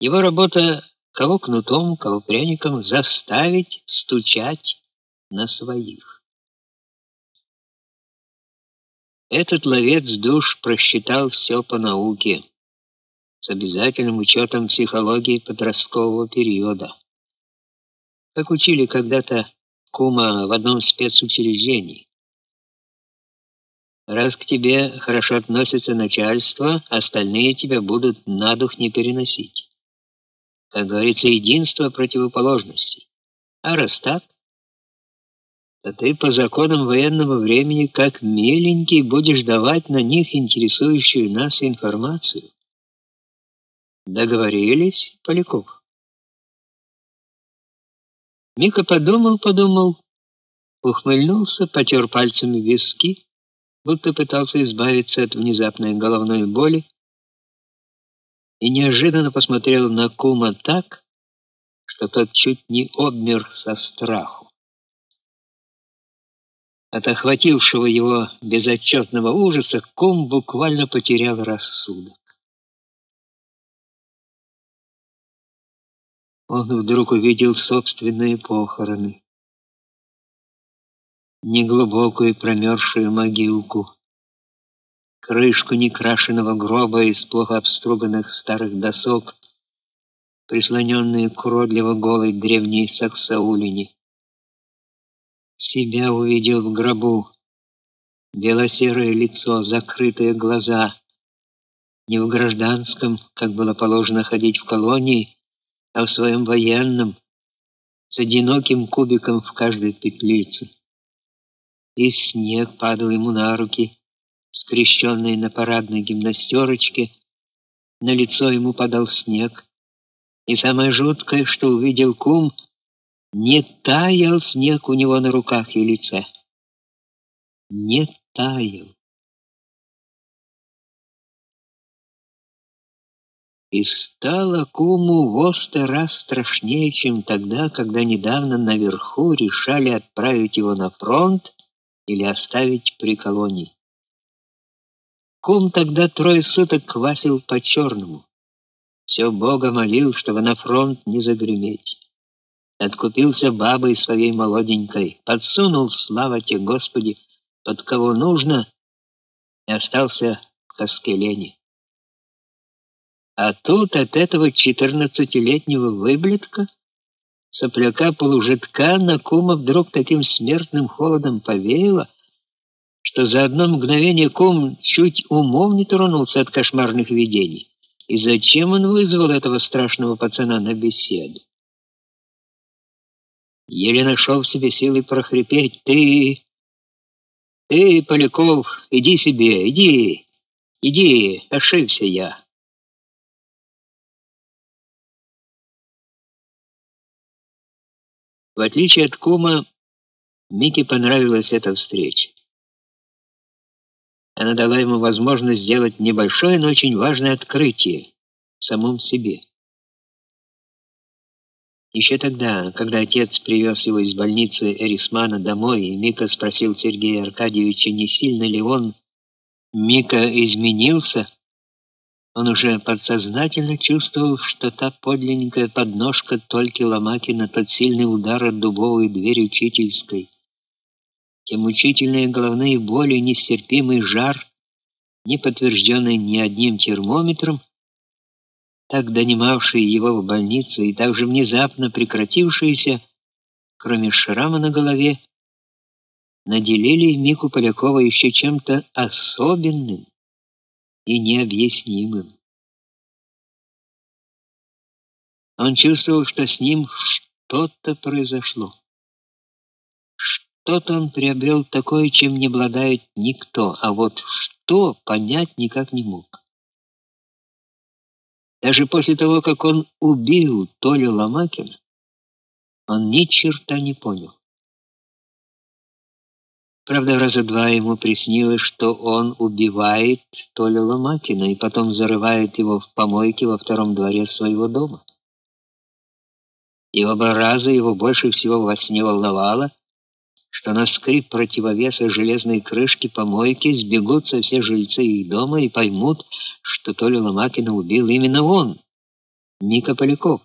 Его работа кого кнутом, кого пряником заставить стучать на своих. Этот ловец душ просчитал все по науке, с обязательным учетом психологии подросткового периода. Как учили когда-то кума в одном спецучреждении. Раз к тебе хорошо относится начальство, остальные тебя будут на дух не переносить. Как говорится, единство противоположностей. А раз так, то ты по законам военного времени как меленький будешь давать на них интересующую нас информацию. Договорились, Поляков? Мика подумал, подумал, ухмыльнулся, потер пальцами виски, будто пытался избавиться от внезапной головной боли, и неожиданно посмотрел на кума так, что тот чуть не обмер со страху. От охватившего его безотчетного ужаса кум буквально потерял рассудок. Он вдруг увидел собственные похороны. Неглубокую промерзшую могилку, крышку некрашенного гроба из плохо обструганных старых досок, прислоненные к уродливо голой древней саксаулине себя увидел в гробу. Белосерое лицо, закрытые глаза. Не в гражданском, как было положено ходить в колонии, а в своем военном, с одиноким кубиком в каждой петлице. И снег падал ему на руки, скрещенный на парадной гимнастерочке, на лицо ему падал снег. И самое жуткое, что увидел кум — не таял снег у него на руках и лице. Не таял. И стало куму в сто раз страшнее, чем тогда, когда недавно наверху решали отправить его на фронт или оставить при колонии. Кум тогда трое суток квасил по-черному. Все Бога молил, чтобы на фронт не загреметь откупился бабой своей молоденькой, подсунул, слава тебе, Господи, под кого нужно, и остался в Каскелене. А тут от этого четырнадцатилетнего выблетка, сопляка-полужитка, на кума вдруг таким смертным холодом повеяло, что за одно мгновение кум чуть умом не тронулся от кошмарных видений. И зачем он вызвал этого страшного пацана на беседу? еле нашел в себе силы прохрипеть: "Ты ты, Поляков, иди себе, иди. Иди, ошибся я". В отличие от кума, Мике понравилась эта встреча. Она дала ему возможность сделать небольшое, но очень важное открытие в самом себе. Еще тогда, когда отец привез его из больницы Эрисмана домой, и Мика спросил Сергея Аркадьевича, не сильно ли он Мика изменился, он уже подсознательно чувствовал, что та подлинненькая подножка Тольки Ломакина, тот сильный удар от дубовой двери учительской, те мучительные головные боли, нестерпимый жар, не подтвержденный ни одним термометром, так донимавшие его в больнице и также внезапно прекратившиеся, кроме шрама на голове, наделили Мику Полякова еще чем-то особенным и необъяснимым. Он чувствовал, что с ним что-то произошло. Что-то он приобрел такое, чем не обладает никто, а вот что понять никак не мог. Даже после того, как он убил Толю Ломакина, он ни черта не понял. Правда, раза два ему приснилось, что он убивает Толю Ломакина и потом зарывает его в помойке во втором дворе своего дома. И оба раза его больше всего во сне волновало, что на скрип противовеса железной крышки помойки сбегутся все жильцы их дома и поймут, что Толю Ломакина убил именно он. Мика Поляков.